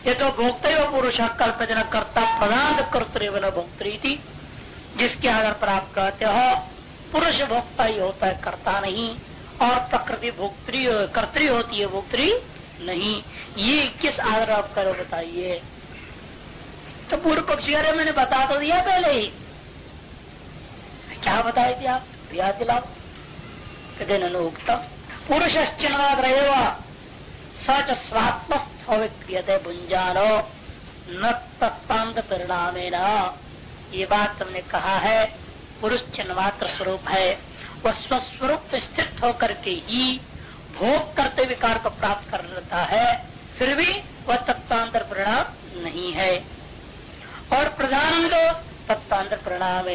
ये तो भोक्ता पुरुष कल्पना करता प्रधान कर्तव्य न भोक्तरी जिसके आधार पर आप कहते हो, पुरुष भोक्ता ही होता है, करता नहीं, और प्रकृति भोक्त्री कर्तरी होती है भोक्तरी नहीं। ये किस आधार आप करो बताइए। तो पूर्व पक्षी मैंने बता तो दिया पहले ही। क्या बताए थे आप? याद दिलाओ कहते नोक्त पुरुषश्चिन्वाद रहेगा सच स्वात्मस्थ विक्रियते भुंजानो न तत्तांत परिणाम ये बात तुमने कहा है पुरुष चिन्मात्र स्वरूप है। वह स्वस्वरूप स्थित होकर के ही भोग करते विकार को प्राप्त कर लेता है, फिर भी वह तत्वांतर परिणाम नहीं है। और प्रधान तत्वांतर परिणाम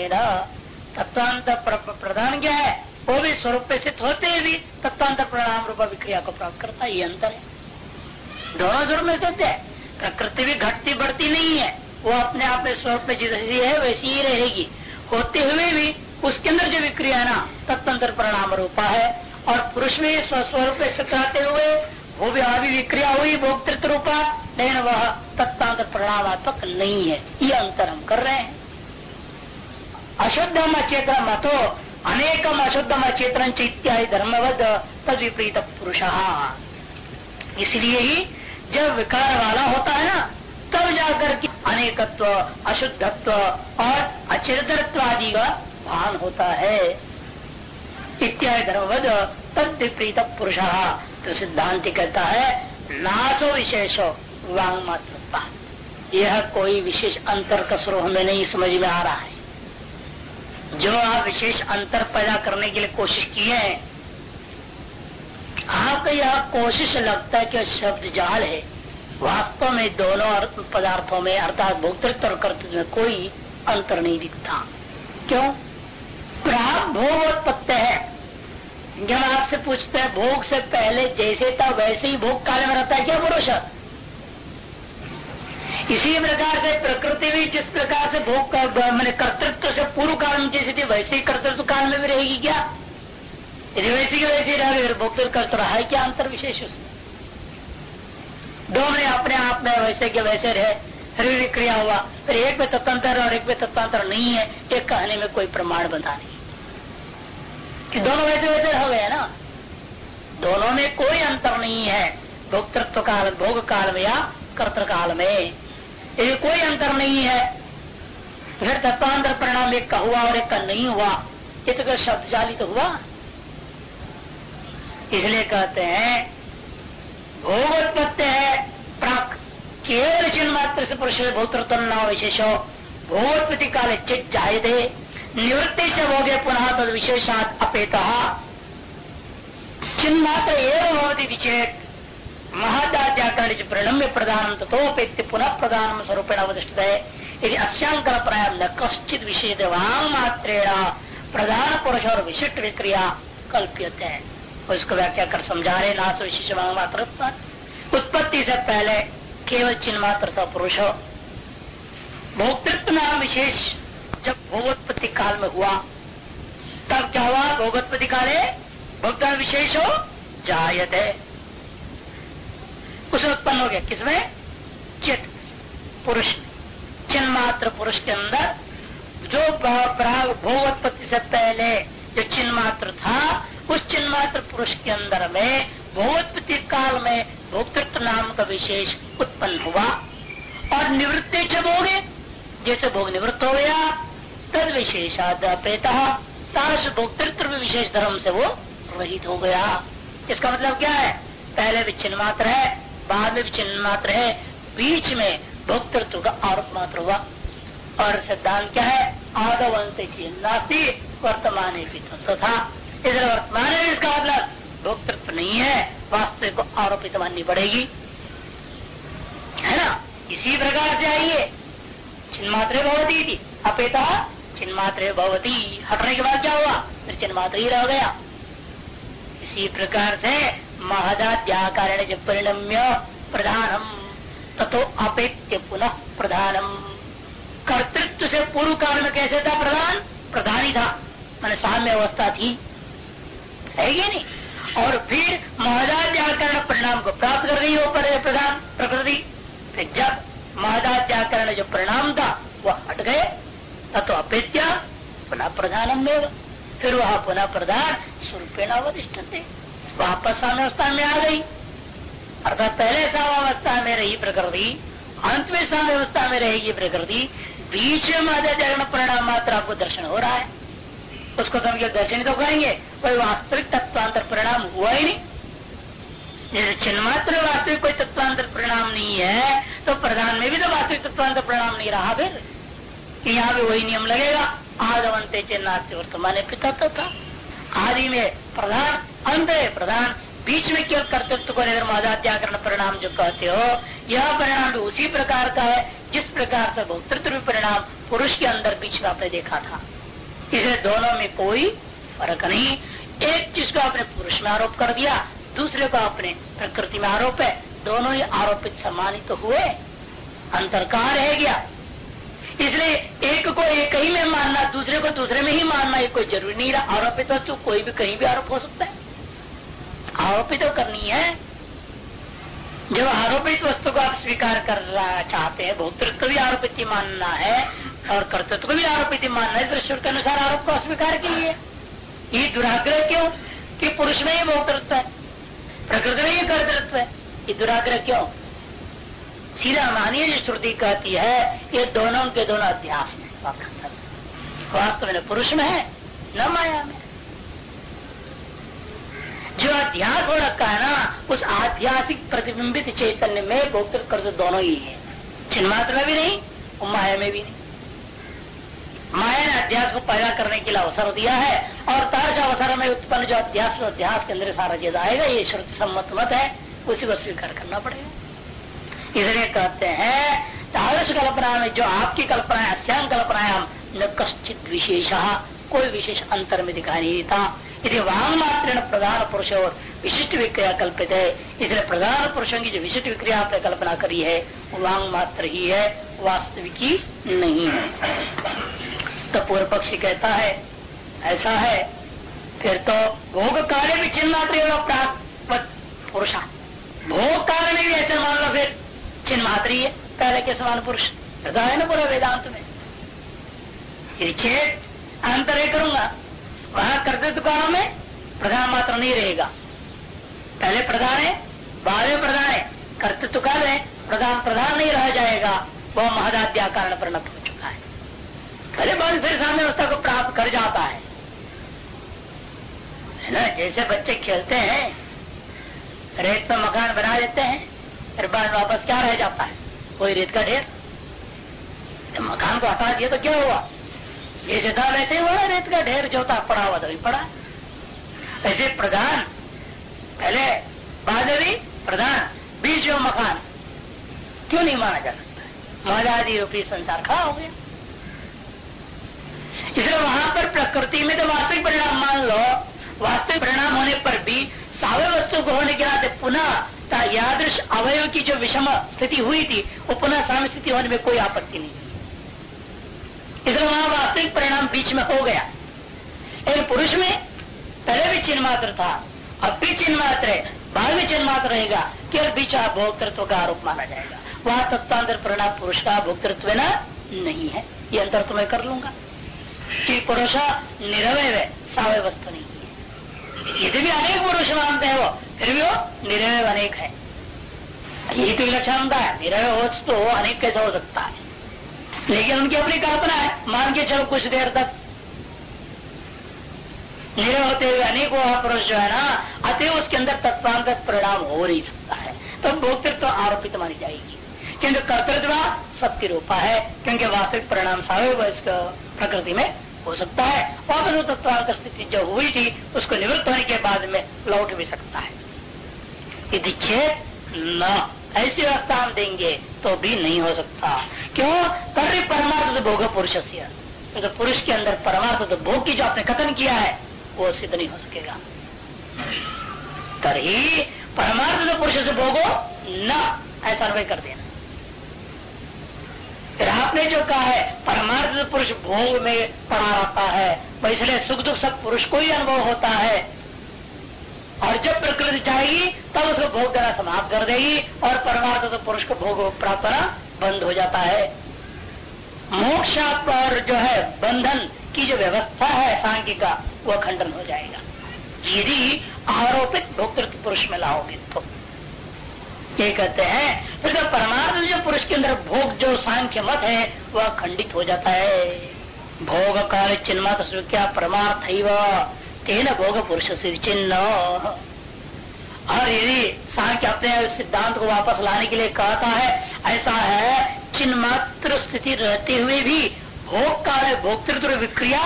तत्वांतर प्रधान क्या है? वो भी स्वरूप स्थित होते भी तत्वांतर परिणाम रूप विक्रिया को प्राप्त करता है, ये अंतर है। दोनों स्वरूप में स्थित है। प्रकृति भी घटती बढ़ती नहीं है। वो अपने आप में स्वरूप में जैसी है वैसी ही रहेगी। होते हुए भी उसके अंदर जो विक्रिया ना तत्वंतर परिणाम रूपा है। और पुरुष में स्वस्वरूप स्थित रहते हुए वो भी अभी विक्रिया हुई, भोक्तृत्व रूपा, लेकिन वह तत्वांतर परिणामात्मक नहीं है। ये अंतर हम कर रहे हैं। अशुद्धम अचेतन मतो अनेकम अशुद्धम अचेतन इत्यादि धर्मवद तद विपरीत पुरुष इसलिए ही जब विकार वाला होता है ना, तब जाकर के अनेकत्व, अशुद्धत्व और अचेतरत्व आदि का भान होता है। इत्यादि धर्मवद तद विपरीत पुरुष तो सिद्धांत कहता है, नासो विशेषो वांग मात्र यह कोई विशेष अंतर का स्वरूप हमें नहीं समझ में आ रहा है। जो आप विशेष अंतर पैदा करने के लिए कोशिश किए हैं, आपको यह कोशिश लगता है कि शब्द जाल है। वास्तव में दोनों पदार्थों में अर्थात भोक्तृत्व और कर्तृत्व में कोई अंतर नहीं दिखता। क्यों? प्राग भोग है। जब आपसे पूछते हैं, भोग से पहले जैसे था, वैसे ही भोग काल में रहता है। क्या पुरुष इसी प्रकार से प्रकृति भी जिस प्रकार से भोग मैंने कर्तृत्व से पूर्व काल में जैसी थी, वैसे ही कर्तृत्व काल में भी रहेगी क्या? यदि वैसी की वैसी रह भोक्तृ कर्तव्य है क्या अंतर विशेष उसमें? दोनों अपने आप में वैसे के वैसे रहे, फिर भी क्रिया हुआ। फिर एक में तत्वांतर और एक में तत्वांतर नहीं है ये कहने में कोई प्रमाण बता नहीं। कि दोनों वैसे वैसे हो गए ना? दोनों में कोई अंतर नहीं है, भोक्तृत्व काल, भोग काल में या कर्तृ काल में। यदि कोई अंतर नहीं है। फिर तत्वांतर परिणाम एक का हुआ और एक का नहीं हुआ। ये तो शब्दशाली तो हुआ। इसलिए कहते हैं भोगोत्पत्ति है, प्राक केवल चिन्ह मात्र से पुरुष भूतृत्व न विशेषो भोगोत्पत्ति काले चित जायते, निवृत्ति च भोगे पुनः तद विशेषात अपेत। चिन्ह मात्र एवं भवती विचेत। महदाद्याकरण प्रणम्य प्रधान तथोपेत्य पुनः प्रधान अवदिष्ट है यदि अश्यांकर प्राय न कश्चित विशेष मात्रेण प्रधान पुरुष और विशिष्ट विक्रिया कल्प्यते। हैं उसको व्याख्या कर समझा रहे नाश विशेष मात्र उत्पत्ति से पहले केवल चिन्ह मात्र था पुरुष। हो भोक्तृत्व नाम विशेष जब भोगोत्पत्ति काल में हुआ, तब क्या हुआ? भोगोत्पत्ति काले भोक्ता विशेष हो जायते। उसे उत्पन्न हो गया। किसमें? चित। पुरुष। चिन्ह मात्र पुरुष के अंदर जो प्राग भोगोत्पत्ति से पहले जो चिन्ह मात्र था, उस चिन्ह मात्र पुरुष के अंदर में भोगोत्पत्ति काल में भोक्तृत्व नाम का विशेष उत्पन्न हुआ और निवृत्ति जब हो गए जैसे भोग निवृत्त हो गया, तद विशेषापेता ताश भोक्तृत्व विशेष धर्म से वो रहित हो गया। इसका मतलब क्या है? पहले भी चिन्ह मात्र है बाद में भी चिन्ह मात्र है, बीच में भोक्तृत्व का आरोप मात्र हुआ। और सिद्धांत क्या है? आदव अंत चिन्ह वर्तमान तथा इसलिए वर्तमान में इसका मतलब भोक्तृत्व नहीं है, वास्तविक को आरोपित माननी पड़ेगी। है ना? इसी प्रकार से आइए। चिन्मात्रे भवती थी। अपेता चिन्मात्रे भवती। हटने के बाद क्या हुआ? फिर चिन्मात्र ही रह गया। इसी प्रकार से महदाद्याकारण जब परिणम्य प्रधानम। तथो अपेत्य पुनः प्रधानम। कर्तृत्व से पूर्व काल में कैसे था प्रधान? प्रधान ही था। मैंने साम्य अवस्था थी। है ये नहीं? और फिर महदाध्याकरण परिणाम को प्राप्त कर रही हो पर प्रधान प्रकृति। फिर जब महदाध्याकरण जो परिणाम था, वह हट गए। तथो अपेत्या पुनः प्रधानम फिर वह पुनः प्रधान स्वरूपेणावधिष्ठ थे वापस साम्यवस्था में आ गई। अर्थात पहले साम्यवस्था में रही प्रकृति, अंत में साम्यवस्था में रहेगी प्रकृति। बीच में महदाध्याकरण परिणाम मात्र आपको दर्शन हो रहा है। उसको तो हम क्या दर्शन तो करेंगे, कोई वास्तविक तत्वांतर परिणाम हुआ ही नहीं। जैसे चिन्मात्र वास्तविक कोई तत्वांतर परिणाम नहीं है तो प्रधान में भी तो वास्तविक तत्वांतर परिणाम नहीं रहा फिर। यहाँ भी वही नियम लगेगा। आदवंते चिन्नास्ते वर्तमान पिता तो था। आदि में प्रधान अंत है प्रधान, बीच में केवल कर्तृत्व को मादात्याकरण परिणाम जो कहते हो, यह परिणाम भी उसी प्रकार का है, जिस प्रकार से भोक्तृत्व परिणाम पुरुष के अंदर बीच में आपने देखा था। इसे दोनों में कोई फ़र्क नहीं। एक चीज़ को आपने पुरुष में आरोप कर दिया, दूसरे को अपने प्रकृति में आरोप है। दोनों ही आरोपित सम्मानित तो हुए। अंतर कहाँ रह गया। इसलिए एक को एक ही में मानना, दूसरे को दूसरे में ही मानना, ये कोई ज़रूरी नहीं रहा। आरोपित वस्तु कोई भी कहीं भी आरोप हो सकता है। आरोपित तो करनी है। जब आरोपित वस्तु को आप स्वीकार करना चाहते हैं, भोक्तृत्व भी आरोपित ही मानना है और कर्तृत्व को भी आरोपित ही मानना है, दृश्य के अनुसार आरोप को अस्वीकार कीजिए। ये दुराग्रह क्यों? कि पुरुष में ही भोक्तृत्व है, प्रकृति में ही कर्तृत्व है। ये दुराग्रह क्यों? सीधा मानिए जो श्रुति कहती है, ये दोनों के दोनों अध्यास में वास्तव में पुरुष में है, न माया में। जो अध्यास हो रखा है ना, उस आध्यासिक प्रतिबिंबित चैतन्य में भोक्तृत्व कर्त दोनों ही है। छिन्मात्र में भी नहीं, और माया में भी नहीं। माया ने अध्यास को पैदा करने के लिए अवसर दिया है, और तारस अवसर में उत्पन्न जो अध्यास अध्यास के अंदर सारा चीज़ आएगा, ये श्रुति सम्मत मत है, उसी को स्वीकार करना पड़ेगा। इसलिए कहते हैं? तारस कल्पना में जो आपकी कल्पना है अश्याम कल्पनायाम न कश्चित विशेष, कोई विशेष अंतर में दिखाई नहीं देता। यदि वांग मात्र प्रधान पुरुष और विशिष्ट विक्रिया कल्पित है, इसलिए प्रधान पुरुषों की जो विशिष्ट विक्रिया आपने कल्पना करी है वांग मात्र ही है, वास्तविकी नहीं है। तो पूर्व पक्षी कहता है, ऐसा है, फिर तो भोग कार्य भी चिन्ह मात्र पुरुषा। भोग कार्य में भी ऐसे मान लो फिर चिन्ह मात्र ही है, पहले के समान पुरुष। है ना पूरा वेदांत में? छेद, अंतर करूँगा। वहाँ कर्तृत्व कालों में प्रधान मात्र नहीं रहेगा। पहले प्रधान है, बाद में प्रधान है। कर्तृत्व काल है प्रधान प्रधान नहीं रह जाएगा। वह महदाद्या कारण परिणत हो चुका है। पहले बाद फिर सामने अवस्था को प्राप्त कर जाता है। है ना? जैसे बच्चे खेलते हैं, रेत पर मकान बना लेते हैं फिर वापस क्या रह जाता है? कोई रेत का ढेर? मकान को हटा दिया तो क्या हुआ? जैसे था वैसे हुआ, रेत का ढेर जो था, पड़ा हुआ तभी पड़ा। ऐसे प्रधान, पहले बाद प्रधान बीच जो मकान। क्यों नहीं माना जा सकता? महादादी रूपी संसार खड़ा हो गया। इसलिए वहाँ पर प्रकृति में तो वास्तविक परिणाम मान लो। वास्तविक परिणाम होने पर भी सावे वस्तु को होने के नाते पुनः यादृश अवयव की जो विषम स्थिति हुई थी, वो पुनः साम स्थिति होने में कोई आपत्ति नहीं। इसलिए वहाँ वास्तविक परिणाम बीच में हो गया। लेकिन पुरुष में पहले भी चिन्ह मात्र था, अब भी चिन्ह मात्र है। बाद में चिन्ह मात्र रहेगा केवल बीच भोक्तृत्व का आरोप माना जाएगा। वहाँ तत्वांतर परिणाम पुरुष का भोक्तृत्व ना नहीं है। ये अंतर तो मैं कर लूँगा। कि पुरुष निरवय सावय वस्तु नहीं। है यदि भी अनेक पुरुष मानते हैं वो। फिर भी वो निरवय अनेक है। यही तो विलक्षणता है। निरवय वस्तु अनेक कैसे हो सकता है? लेकिन उनकी अपनी कल्पना है, मान के चलो कुछ देर तक। निरय होते हुए अनेक पुरुष जो है ना अतः उसके अंदर तत्वांतर परिणाम हो नहीं सकता है। तो भोक्तृत्व तो आरोपित मानी जाएगी। किंतु कर्तृत्व सबकी रूपा है, क्योंकि वास्तविक परिणाम सावे प्रकृति में हो सकता है। वापस वो तत्वांतर स्थिति जो हुई थी, उसको निवृत्त होने के बाद में लौट भी सकता है। यदि न ऐसी व्यवस्था हम देंगे तो भी नहीं हो सकता। क्यों? तभी परमार्थ तो भोग पुरुष से तो पुरुष के अंदर परमार्थ तो भोग की जो आपने कथन किया है, वो सिद्ध नहीं हो सकेगा। तभी परमार्थ तो पुरुष से भोगो न, ऐसा कर देना। फिर आपने जो कहा है, परमार्थ पुरुष भोग में पड़ा रहता है। तो इसलिए सुख दुख सब पुरुष को ही अनुभव होता है। और जब प्रकृति चाहेगी तब उसको भोग देना समाप्त कर देगी और परमार्थ तो पुरुष को भोग प्राप्त बंद हो जाता है। मोक्ष और जो है बंधन की जो व्यवस्था है सांख्य का, वह खंडन हो जाएगा। यदि आरोपित भोक्तृत्व पुरुष में लाओगे तो। ये कहते हैं, फिर तो परमार्थ जो पुरुष के अंदर भोग, जो सांख्य मत है, वह खंडित हो जाता है। भोग काल चिन्ह क्या परमार्थ तेन भोग पुरुष से चिन्ह और यदि सांख्य अपने सिद्धांत को वापस लाने के लिए कहता है, ऐसा है, चिन्ह मात्र स्थिति रहते हुए भी भोग काल भोक्तृत्व विक्रिया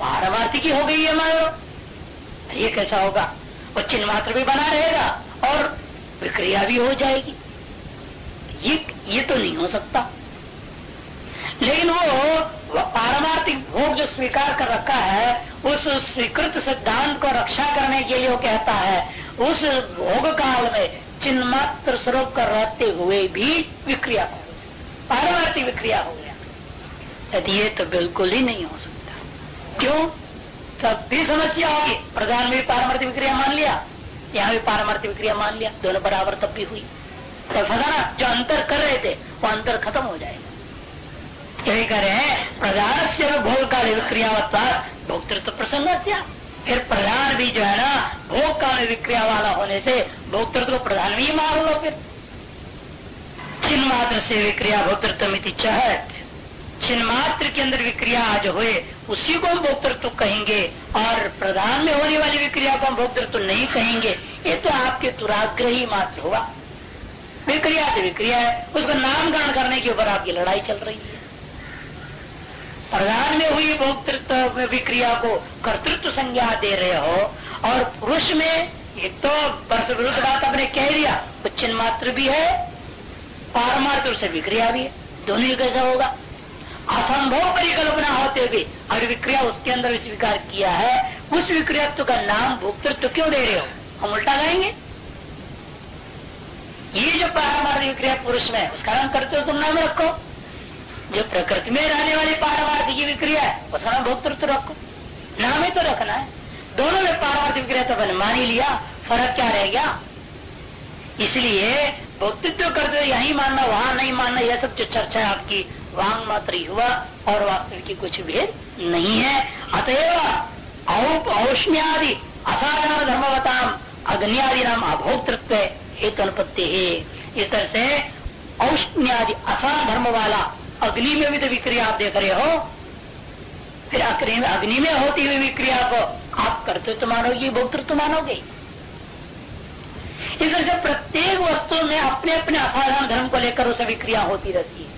पारमार्थी की हो गई है, मान। ये कैसा होगा? वो चिन्ह मात्र भी बना रहेगा और विक्रिया भी हो जाएगी। ये ये तो नहीं हो सकता। लेकिन वो पारमार्थिक भोग जो स्वीकार कर रखा है, उस स्वीकृत सिद्धांत को रक्षा करने के लिए वो कहता है, उस भोग काल में चिन्ह मात्र स्वरूप कर रहते हुए भी विक्रिया हो पारमार्थिक विक्रिया हो गया। यदि ये तो बिल्कुल ही नहीं हो सकता। क्यों? तब भी समस्या होगी प्रधान में पारमार्थिक विक्रिया मान लिया। यहाँ भी पारमार्थिक विक्रिया मान लिया। दोनों बराबर तब भी हुई। तो फसाना जो अंतर कर रहे थे, वो अंतर खत्म हो जाएगा यही कह रहे हैं प्रधान से भोग काल विक्रिया भोक्तृत्व प्रसंग फिर प्रधान भी जो है ना भोग काल विक्रिया वाला होने से भोक्तृत्व को प्रधान भी मान लो फिर। चिन्ह मात्र से विक्रिया भोक्तृत्व चहत। चिन्ह मात्र के अंदर विक्रिया आज हुए, उसी को हम भोक्तृत्व कहेंगे। और प्रधान में होने वाली विक्रिया को हम भोक्तृत्व नहीं कहेंगे। ये तो आपके दुराग्रह मात्र हुआ। विक्रिया से विक्रिया है, उसको नाम गान करने के ऊपर आपकी लड़ाई चल रही है। प्रधान में हुई भोक्तृत्व विक्रिया को कर्तृत्व संज्ञा दे रहे हो, और पुरुष में एक तो वर्ष विरुद्ध बात आपने कह दिया उच्चन मात्र भी है, पारमार्थ से विक्रिया भी है। दोनों कैसा होगा? असंभव परिकल्पना होते हुए अगर विक्रिया उसके अंदर स्वीकार किया है। उस विक्रियत्व का नाम भोक्तृत्व क्यों दे रहे हो? हम उल्टा गाएँगे? ये जो पारमार्थिक विक्रिया पुरुष में उसका नाम करते हो तुम नाम रखो। जो प्रकृति में रहने वाली पारमार्थिक विक्रिया है, उसका नाम भोक्तृत्व रखो। नाम ही तो रखना है। दोनों में पारमार्थिक विक्रिया तो मैंने मान ही लिया। फ़र्क क्या रह गया? इसलिए भोक्तृत्व करते यही मानना, वहाँ नहीं मानना, यह सब जो चर्चा है आपकी वांग मात्र हुआ और वास्तविक की कुछ भेद नहीं है। अतएव औष्ण्यादि असाधारण धर्मवताम आदि नाम अभोक्तृत्व हेतु अनुपत्ति है। इस तरह से औष्ण्यादि असाधारण धर्म वाला अग्नि में भी तो विक्रिया आप देख रहे हो। फिर अग्नि अग्नि में होती हुई विक्रिया को आप कर्तृत्व मानोगे, भोक्तृत्व मानोगे। इस तरह से प्रत्येक वस्तु में अपने अपने असाधारण धर्म को लेकर उसे विक्रिया होती रहती है।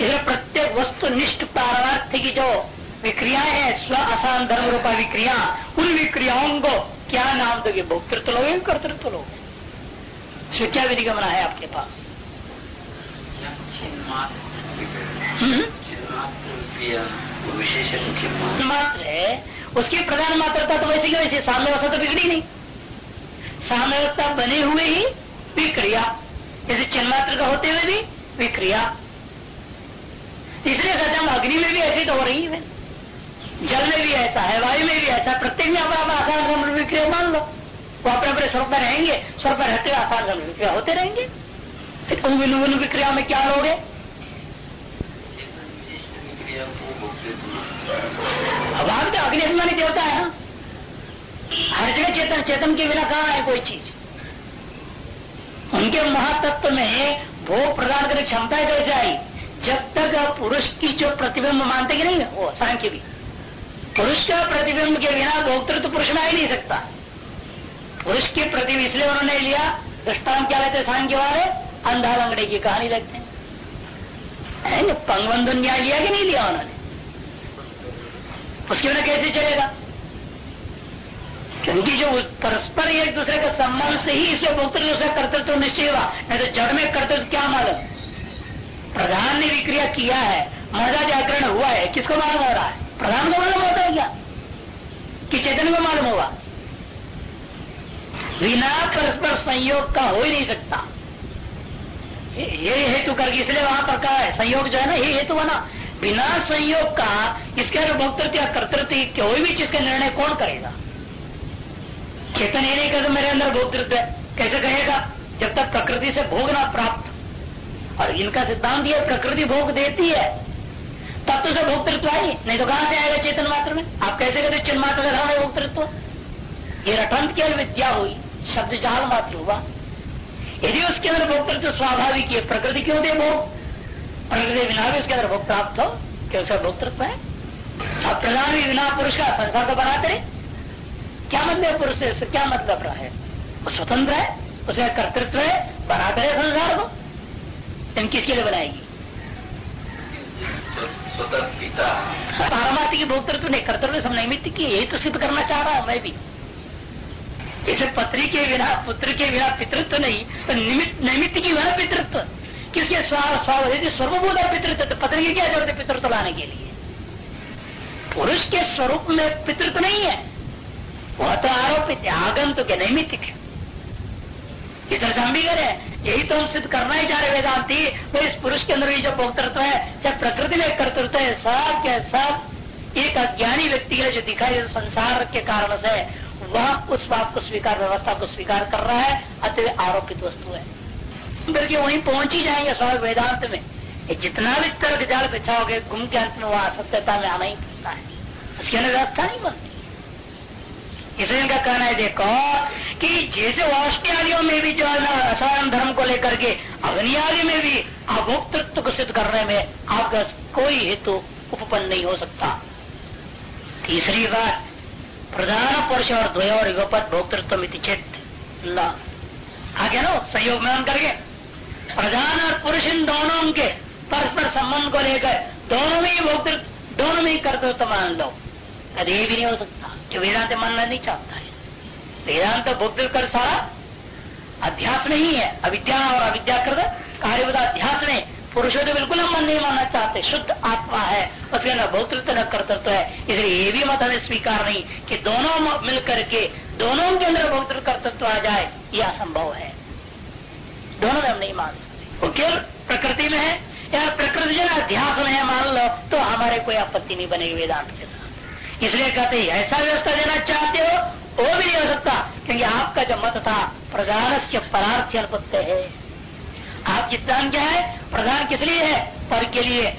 इसलिए प्रत्येक वस्तु निष्ठ पारमार्थ की जो विक्रिया है, स्व असान धर्म रूपा विक्रिया। उन विक्रियाओं को क्या नाम दोगे? भोक्तृत्व लोगे कर्तृत्व लोगे? क्या विधि गमना है आपके पास। हम्म? मात्र है। उसकी प्रधान मात्रता तो वैसे वैसे सामने व्यवस्था तो बिगड़ी नहीं। सामने बने हुए ही विक्रिया। जैसे चिन्ह मात्र का होते हुए भी विक्रिया। इसलिए कहते हम अग्नि में भी ऐसी तो हो रही है। जल में भी ऐसा है, वायु में भी ऐसा है। प्रत्येक में अपना अपना आसान विक्रिया मान लो। वो अपने अपने स्वरूप में रहेंगे। स्वरूप में रहते हुए आसान विक्रिया होते रहेंगे। फिर उन विक्रिया में क्या लोगे? अभाव तो अग्नि अभिमानी देवता है ना। हर जगह चेतन चेतन के बिना कहा है कोई चीज़? उनके महातत्व में भोग प्रदान करने क्षमता कैसे आई? जब तक पुरुष की जो प्रतिबिंब मानते कि नहीं, वो सांख्य भी। पुरुष का प्रतिबिंब के बिना भोक्तृत्व तो पुरुष में आ ही नहीं सकता। पुरुष के प्रतिबिंब इसलिए उन्होंने लिया दृष्टान क्या लेते सांख्य वाले अंधा लंगड़े की कहानी लगते हैं। पंगबंधन न्याय लिया कि नहीं लिया उन्होंने? उसके बिना कैसे चलेगा? क्योंकि जो परस्पर एक दूसरे के सम्मान से ही इसमें भोक्तृत्व से कर्तृत्व निश्चय हुआ। नहीं तो जड़ में कर्तृत्व क्या मालूम? प्रधान ने विक्रिया किया है मज़ा जागरण हुआ है। किसको मालूम हो रहा है? प्रधान को मालूम होता है क्या? कि चेतन को मालूम होगा। बिना परस्पर संयोग का हो ही नहीं सकता। ये हेतु करके इसलिए वहाँ पर कहा है, संयोग जो है ना, ये हेतु बना। बिना संयोग का इसके भोक्तृत्व या कर्तृत्व कोई भी चीज़ का निर्णय कौन करेगा? चेतन ये नहीं कहते मेरे अंदर भोक्तृत्व कैसे कहेगा? जब तक प्रकृति से भोग ना प्राप्त और इनका सिद्धांत ये प्रकृति भोग देती है। तब तो उसे भोक्तृत्व आई नहीं तो कहाँ से आएगा चेतन मात्र में? आप कैसे कहते चिन्ह मात्र का धर्म है भोक्तृत्व ये रटंत केवल विद्या हुई, शब्द जाल मात्र हुआ। यदि उसके अंदर भोक्तृत्व स्वाभाविक है प्रकृति क्यों दे भोग? प्रकृति बिना भी उसके अंदर भोग प्राप्त हो, क्या उसका भोक्तृत्व है? अब प्रधान भी बिना पुरुष का संसार को बनाते क्या मतलब पुरुष क्या मतलब रहा है? वो स्वतंत्र है उसका कर्तृत्व है, बनाते रहे संसार को। लेकिन किसके लिए बनाएगी पारमार्थिक की भोक्तृत्व नहीं कर्तव्य सब नैमित्त की यही तो सिद्ध करना चाह रहा हूँ मैं भी। जैसे पत्री के बिना पुत्र के बिना पितृत्व नहीं तो निमित्त नैमित्त की बिना पितृत्व। किसके स्वावधि स्वरूप पितृत्व? तो पत्नी की क्या ज़रूरत है पितृत्व लाने के लिए? पुरुष के स्वरूप में पितृत्व नहीं है। वह तो आरोपित आगंतुक है नैमित्तिक है। इस तरह हम भी करें यही तो हम सिद्ध करना ही चाह रहे वेदांति। वो इस पुरुष के अंदर जो भोक्तृत्व है चाहे प्रकृति में कर्तृत्व है, सब के सब एक अज्ञानी व्यक्ति के जो दिखाई संसार के कारण से वह उस बात को स्वीकार, व्यवस्था को स्वीकार कर रहा है, अतः आरोपित वस्तु है। करके वहीं पहुँच ही जाएँगे स्वाभाविक वेदांत में। जितना भी तर्क जाल बिछाओगे घूम के अंत में वह असत्यता में आना ही पड़ता है। उसकी अंदर व्यवस्था नहीं बनती। इसलिए इनका कहना है, देखो, कि जैसे वाष्टी आदियों में भी जो है धर्म को लेकर के अग्नि आदि में भी अभोक्तृत्व को सिद्ध करने में आपका कोई हेतु उपपन्न नहीं हो सकता। तीसरी बात, प्रधान पुरुष और द्वय और युगपत भोक्तृत्व चेत आगे ना सहयोग में करके? प्रधान और पुरुष इन दोनों के परस्पर संबंध को लेकर दोनों में ही भोक्तृत्व, दोनों में ही कर्तृत्व मान लो। कभी भी नहीं हो सकता। जो वेदांत मानना नहीं चाहता है। वेदांत बुद्ध कर सारा अध्यास नहीं है। अविद्या और अविद्याकृत कार्यवता अध्यास में पुरुषों तो बिल्कुल हम मन नहीं मानना चाहते। शुद्ध आत्मा है। उसके अंदर भोक्तृत्व न कर्तृत्व है। इसलिए ये भी मत हमें स्वीकार नहीं कि दोनों मिलकर के दोनों के अंदर भोक्तृत्व कर्तृत्व आ जाए। ये असंभव है। दोनों में हम नहीं मान सकते। वो केवल प्रकृति में है। या प्रकृति जन अध्यास में है, मान लो तो हमारे कोई आपत्ति नहीं बनेगी वेदांत के साथ। इसलिए कहते हैं, ऐसा व्यवस्था देना चाहते हो, वो भी नहीं हो सकता। क्योंकि आपका जो मत था प्रधान से परार्थी अनुपत्य है। आप जितना क्या है? प्रधान किस लिए है? पर के लिए।